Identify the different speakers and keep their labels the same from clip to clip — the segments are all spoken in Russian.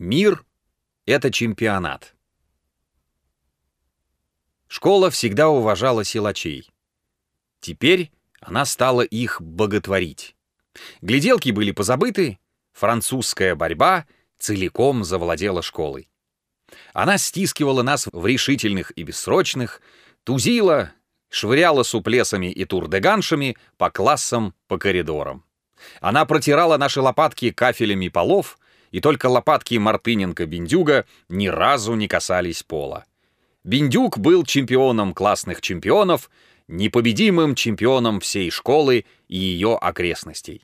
Speaker 1: Мир — это чемпионат. Школа всегда уважала силачей. Теперь она стала их боготворить. Гляделки были позабыты, французская борьба целиком завладела школой. Она стискивала нас в решительных и бессрочных, тузила, швыряла суплесами и турдеганшами по классам, по коридорам. Она протирала наши лопатки кафелями полов, и только лопатки Мартыненко-Бендюга ни разу не касались пола. Бендюк был чемпионом классных чемпионов, непобедимым чемпионом всей школы и ее окрестностей.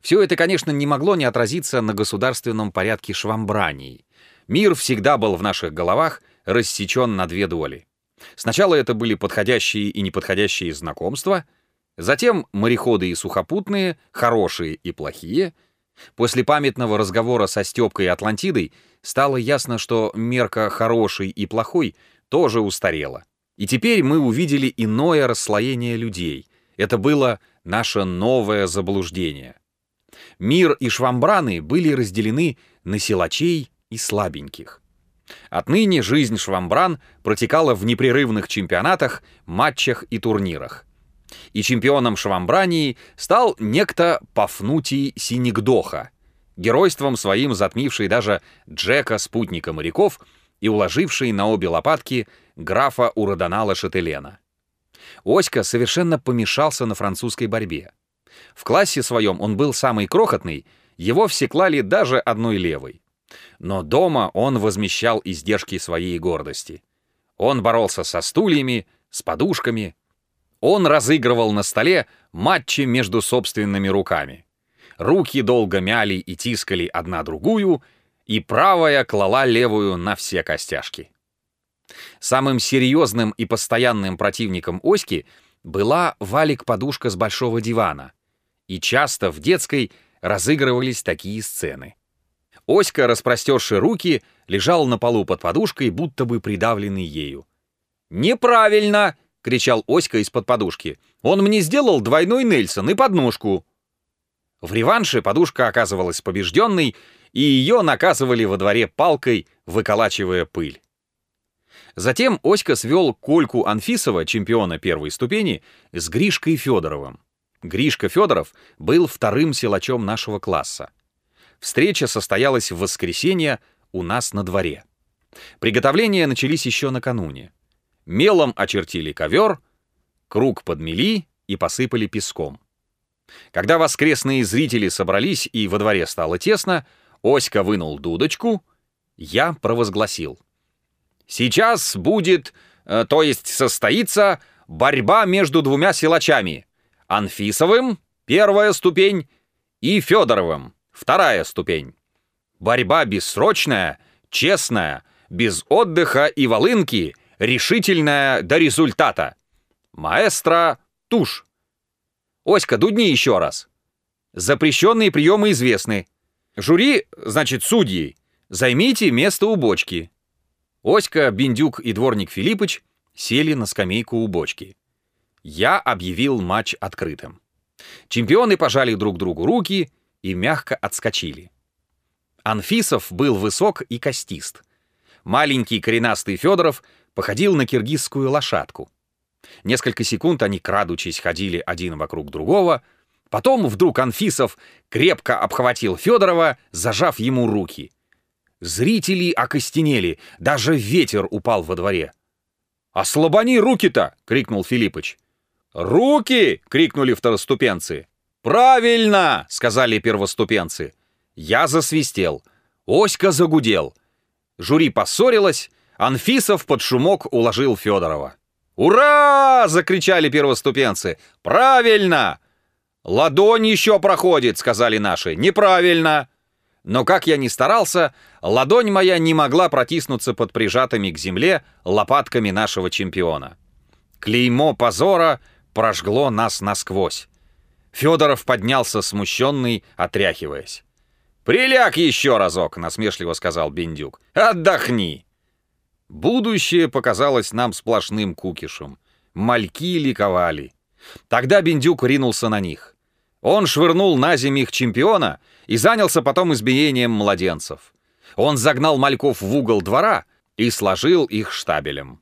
Speaker 1: Все это, конечно, не могло не отразиться на государственном порядке швамбрании. Мир всегда был в наших головах рассечен на две доли. Сначала это были подходящие и неподходящие знакомства, затем мореходы и сухопутные, хорошие и плохие. После памятного разговора со Степкой Атлантидой стало ясно, что мерка «хороший» и «плохой» тоже устарела. И теперь мы увидели иное расслоение людей. Это было наше новое заблуждение. Мир и швамбраны были разделены на силачей и слабеньких. Отныне жизнь швамбран протекала в непрерывных чемпионатах, матчах и турнирах. И чемпионом швамбрании стал некто Пафнутий Синегдоха, геройством своим затмивший даже Джека, спутника моряков, и уложивший на обе лопатки графа Уродонала Шателена. Оська совершенно помешался на французской борьбе. В классе своем он был самый крохотный, его все клали даже одной левой. Но дома он возмещал издержки своей гордости. Он боролся со стульями, с подушками. Он разыгрывал на столе матчи между собственными руками. Руки долго мяли и тискали одна другую, и правая клала левую на все костяшки. Самым серьезным и постоянным противником Оськи была валик-подушка с большого дивана. И часто в детской разыгрывались такие сцены. Оська, распростерши руки, лежал на полу под подушкой, будто бы придавленный ею. «Неправильно!» — кричал Оська из-под подушки. «Он мне сделал двойной Нельсон и подножку!» В реванше подушка оказывалась побежденной, и ее наказывали во дворе палкой, выколачивая пыль. Затем Оська свел Кольку Анфисова, чемпиона первой ступени, с Гришкой Федоровым. Гришка Федоров был вторым силачом нашего класса. Встреча состоялась в воскресенье у нас на дворе. Приготовления начались еще накануне. Мелом очертили ковер, круг подмели и посыпали песком. Когда воскресные зрители собрались и во дворе стало тесно, Оська вынул дудочку, я провозгласил. «Сейчас будет, э, то есть состоится, борьба между двумя силачами. Анфисовым — первая ступень, и Федоровым Вторая ступень. Борьба бессрочная, честная, без отдыха и волынки, решительная до результата. Маэстро Туш. Оська, дудни еще раз. Запрещенные приемы известны. Жюри, значит, судьи, займите место у бочки. Оська, Биндюк и дворник Филиппыч сели на скамейку у бочки. Я объявил матч открытым. Чемпионы пожали друг другу руки — и мягко отскочили. Анфисов был высок и костист. Маленький коренастый Федоров походил на киргизскую лошадку. Несколько секунд они, крадучись, ходили один вокруг другого. Потом вдруг Анфисов крепко обхватил Федорова, зажав ему руки. Зрители окостенели, даже ветер упал во дворе. «Ослабони руки-то!» — крикнул Филиппыч. «Руки!» — крикнули второступенцы. «Правильно!» — сказали первоступенцы. Я засвистел. Оська загудел. Жюри поссорилось. Анфисов под шумок уложил Федорова. «Ура!» — закричали первоступенцы. «Правильно!» «Ладонь еще проходит», — сказали наши. «Неправильно!» Но как я ни старался, ладонь моя не могла протиснуться под прижатыми к земле лопатками нашего чемпиона. Клеймо позора прожгло нас насквозь. Федоров поднялся смущенный, отряхиваясь. «Приляг еще разок», — насмешливо сказал Бендюк. «Отдохни». Будущее показалось нам сплошным кукишем. Мальки ликовали. Тогда Бендюк ринулся на них. Он швырнул на земь их чемпиона и занялся потом избиением младенцев. Он загнал мальков в угол двора и сложил их штабелем.